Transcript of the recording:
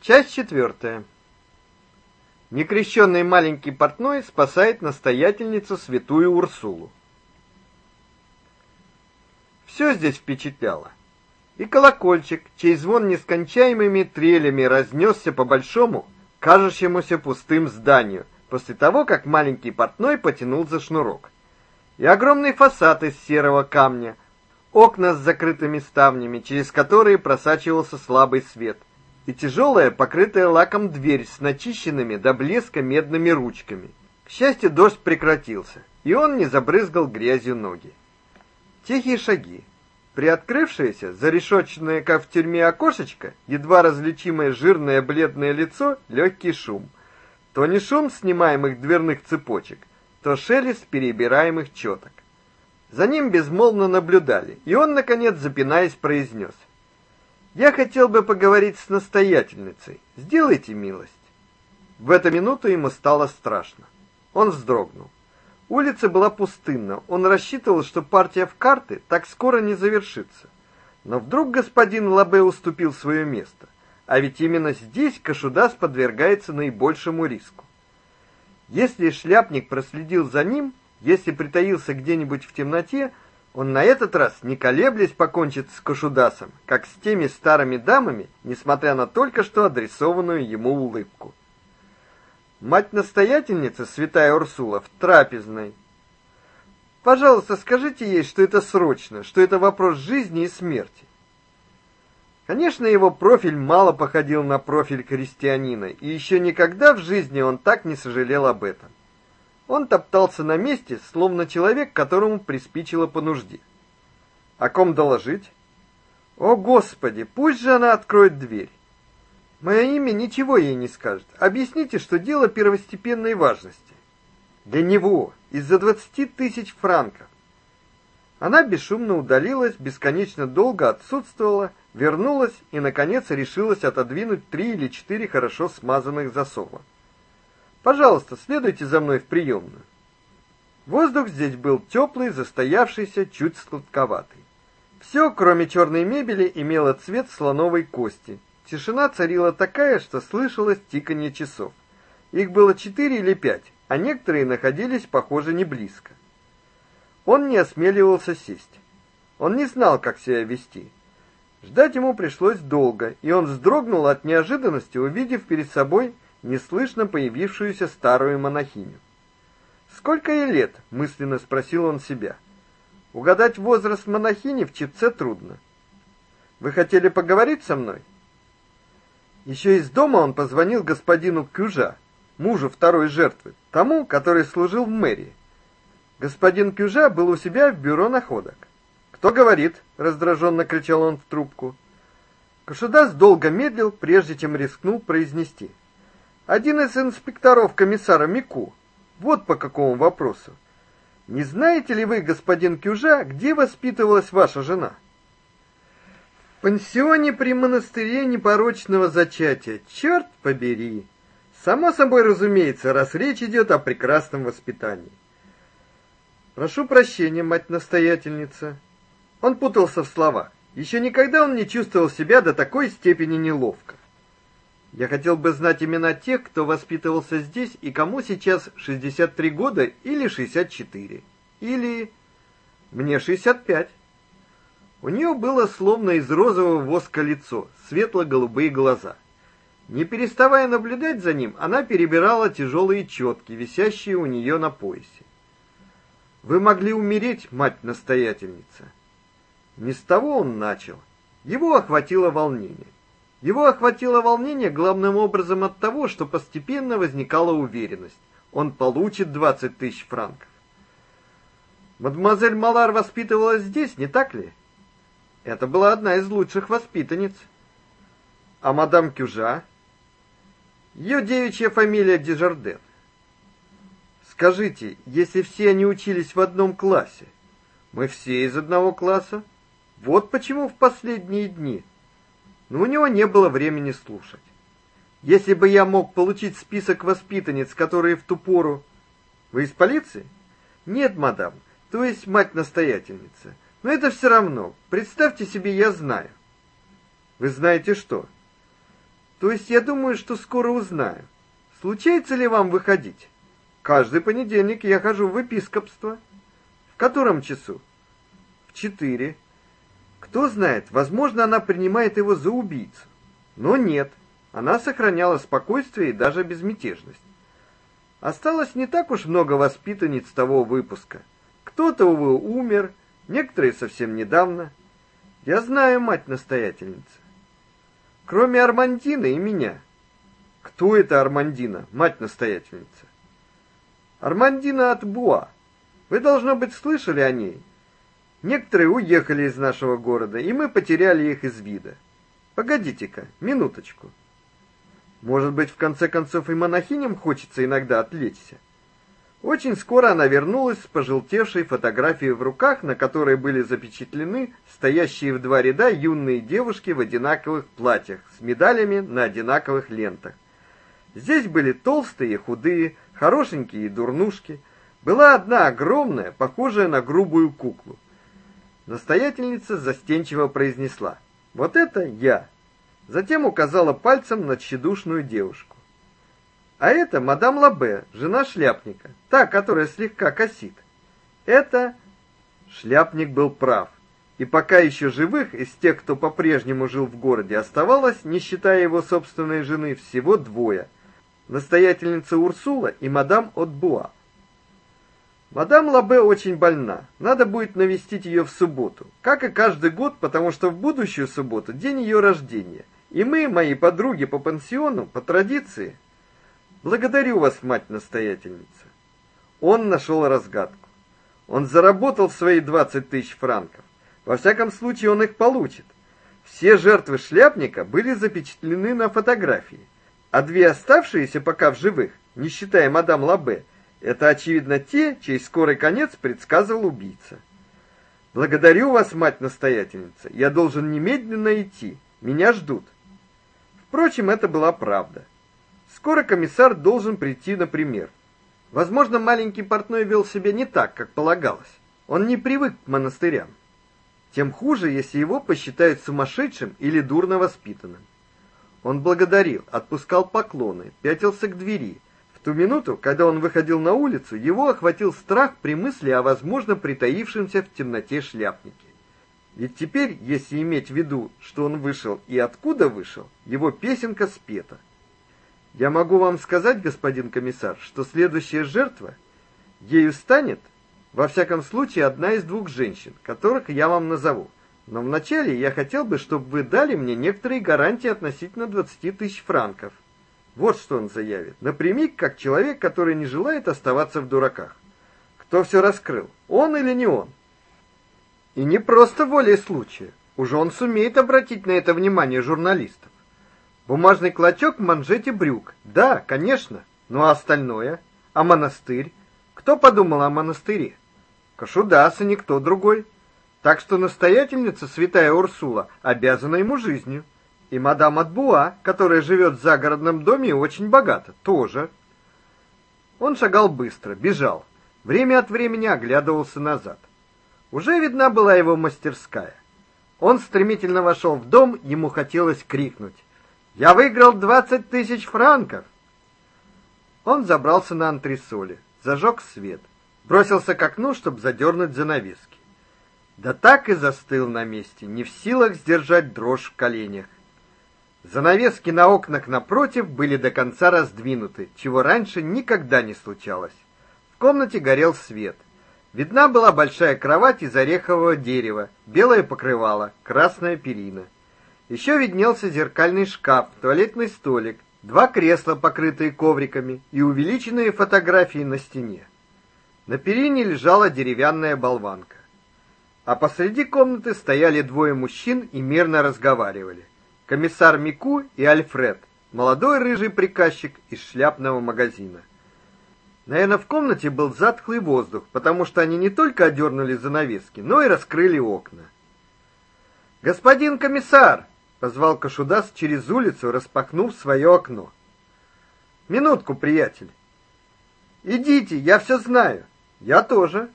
Часть четвертая. Некрещенный маленький портной спасает настоятельницу святую Урсулу. Все здесь впечатляло. И колокольчик, чей звон нескончаемыми трелями разнесся по большому, кажущемуся пустым зданию, после того, как маленький портной потянул за шнурок. И огромный фасад из серого камня, окна с закрытыми ставнями, через которые просачивался слабый свет, и тяжелая, покрытая лаком дверь с начищенными до блеска медными ручками. К счастью, дождь прекратился, и он не забрызгал грязью ноги. Тихие шаги. Приоткрывшееся, зарешоченное, как в тюрьме окошечко, едва различимое жирное бледное лицо, легкий шум. То не шум снимаемых дверных цепочек, то шелест перебираемых четок. За ним безмолвно наблюдали, и он наконец, запинаясь, произнес: я хотел бы поговорить с настоятельницей. Сделайте милость. В эту минуту ему стало страшно. Он вздрогнул. Улица была пустынна. Он рассчитывал, что партия в карты так скоро не завершится. Но вдруг господин Лабе уступил свое место. А ведь именно здесь Кашудас подвергается наибольшему риску. Если шляпник проследил за ним, если притаился где-нибудь в темноте, он на этот раз, не колеблясь, покончит с Кашудасом, как с теми старыми дамами, несмотря на только что адресованную ему улыбку. Мать-настоятельница, святая Урсула, в трапезной. Пожалуйста, скажите ей, что это срочно, что это вопрос жизни и смерти. Конечно, его профиль мало походил на профиль христианина, и еще никогда в жизни он так не сожалел об этом. Он топтался на месте, словно человек, которому приспичило по нужде. О ком доложить? О, господи, пусть же она откроет дверь. Мое имя ничего ей не скажет. Объясните, что дело первостепенной важности. Для него из-за двадцати тысяч франков. Она бесшумно удалилась, бесконечно долго отсутствовала, вернулась и наконец решилась отодвинуть три или четыре хорошо смазанных засова. Пожалуйста, следуйте за мной в приемную. Воздух здесь был теплый, застоявшийся, чуть сладковатый. Все, кроме черной мебели, имело цвет слоновой кости. Тишина царила такая, что слышалось тиканье часов. Их было четыре или пять, а некоторые находились, похоже, не близко. Он не осмеливался сесть. Он не знал, как себя вести. Ждать ему пришлось долго, и он вздрогнул от неожиданности, увидев перед собой неслышно появившуюся старую монахиню. Сколько ей лет? мысленно спросил он себя. Угадать возраст монахини в Чепце трудно. Вы хотели поговорить со мной? Еще из дома он позвонил господину Кюжа, мужу второй жертвы, тому, который служил в мэрии. Господин Кюжа был у себя в бюро находок. Кто говорит? раздраженно кричал он в трубку. Кашудас долго медлил, прежде чем рискнул произнести: один из инспекторов комиссара Мику. Вот по какому вопросу. Не знаете ли вы, господин Кюжа, где воспитывалась ваша жена? В пансионе при монастыре непорочного зачатия. Черт побери. Само собой разумеется, раз речь идет о прекрасном воспитании. Прошу прощения, мать-настоятельница. Он путался в словах. Еще никогда он не чувствовал себя до такой степени неловко. Я хотел бы знать имена тех, кто воспитывался здесь и кому сейчас 63 года или 64. Или мне 65. У нее было словно из розового воска лицо, светло-голубые глаза. Не переставая наблюдать за ним, она перебирала тяжелые четки, висящие у нее на поясе. Вы могли умереть, мать-настоятельница. Не с того он начал. Его охватило волнение. Его охватило волнение главным образом от того, что постепенно возникала уверенность. Он получит 20 тысяч франков. Мадемуазель Малар воспитывалась здесь, не так ли? Это была одна из лучших воспитанниц. А мадам Кюжа? Ее девичья фамилия Дежарден. Скажите, если все они учились в одном классе, мы все из одного класса? Вот почему в последние дни но у него не было времени слушать. Если бы я мог получить список воспитанниц, которые в ту пору Вы из полиции? Нет, мадам. То есть мать-настоятельница. Но это все равно. Представьте себе, я знаю. Вы знаете что? То есть я думаю, что скоро узнаю. Случается ли вам выходить? Каждый понедельник я хожу в епископство. В котором часу? В четыре. Кто знает, возможно, она принимает его за убийцу. Но нет, она сохраняла спокойствие и даже безмятежность. Осталось не так уж много воспитанниц того выпуска. Кто-то, увы, умер, некоторые совсем недавно. Я знаю мать-настоятельница. Кроме Армандины и меня. Кто это Армандина, мать-настоятельница? Армандина от Буа. Вы, должно быть, слышали о ней. Некоторые уехали из нашего города, и мы потеряли их из вида. Погодите-ка, минуточку. Может быть, в конце концов и монахиням хочется иногда отвлечься. Очень скоро она вернулась с пожелтевшей фотографией в руках, на которой были запечатлены стоящие в два ряда юные девушки в одинаковых платьях с медалями на одинаковых лентах. Здесь были толстые и худые, хорошенькие и дурнушки. Была одна огромная, похожая на грубую куклу. Настоятельница застенчиво произнесла: "Вот это я". Затем указала пальцем на тщедушную девушку. А это мадам Лабе, жена шляпника, та, которая слегка косит. Это шляпник был прав. И пока еще живых из тех, кто по-прежнему жил в городе, оставалось, не считая его собственной жены, всего двое: настоятельница Урсула и мадам Отбуа. Мадам Лабе очень больна. Надо будет навестить ее в субботу, как и каждый год, потому что в будущую субботу день ее рождения. И мы, мои подруги по пансиону, по традиции, благодарю вас, мать-настоятельница. Он нашел разгадку. Он заработал свои двадцать тысяч франков. Во всяком случае, он их получит. Все жертвы шляпника были запечатлены на фотографии, а две оставшиеся пока в живых, не считая мадам Лабе, это очевидно те, чей скорый конец предсказывал убийца. Благодарю вас, мать-настоятельница. Я должен немедленно идти. Меня ждут. Впрочем, это была правда. Скоро комиссар должен прийти на пример. Возможно, маленький портной вел себя не так, как полагалось. Он не привык к монастырям. Тем хуже, если его посчитают сумасшедшим или дурно воспитанным. Он благодарил, отпускал поклоны, пятился к двери. В ту минуту, когда он выходил на улицу, его охватил страх при мысли о возможно притаившемся в темноте шляпнике. Ведь теперь, если иметь в виду, что он вышел и откуда вышел, его песенка спета. Я могу вам сказать, господин комиссар, что следующая жертва ею станет, во всяком случае, одна из двух женщин, которых я вам назову. Но вначале я хотел бы, чтобы вы дали мне некоторые гарантии относительно 20 тысяч франков. Вот что он заявит. Напрямик, как человек, который не желает оставаться в дураках. Кто все раскрыл, он или не он? И не просто волей случая. Уже он сумеет обратить на это внимание журналистов. Бумажный клочок в манжете брюк. Да, конечно. Ну а остальное? А монастырь? Кто подумал о монастыре? Кашудас и никто другой. Так что настоятельница святая Урсула обязана ему жизнью. И мадам Адбуа, которая живет в загородном доме и очень богата, тоже. Он шагал быстро, бежал. Время от времени оглядывался назад. Уже видна была его мастерская. Он стремительно вошел в дом, ему хотелось крикнуть: "Я выиграл двадцать тысяч франков!" Он забрался на антресоли, зажег свет, бросился к окну, чтобы задернуть занавески. Да так и застыл на месте, не в силах сдержать дрожь в коленях. Занавески на окнах напротив были до конца раздвинуты, чего раньше никогда не случалось. В комнате горел свет. Видна была большая кровать из орехового дерева, белое покрывало, красная перина. Еще виднелся зеркальный шкаф, туалетный столик, два кресла, покрытые ковриками, и увеличенные фотографии на стене. На перине лежала деревянная болванка. А посреди комнаты стояли двое мужчин и мирно разговаривали. Комиссар Мику и Альфред, молодой рыжий приказчик из шляпного магазина. Наверное, в комнате был затхлый воздух, потому что они не только одернули занавески, но и раскрыли окна. "Господин комиссар!" позвал Кашудас через улицу, распахнув свое окно. "Минутку, приятель. Идите, я все знаю. Я тоже.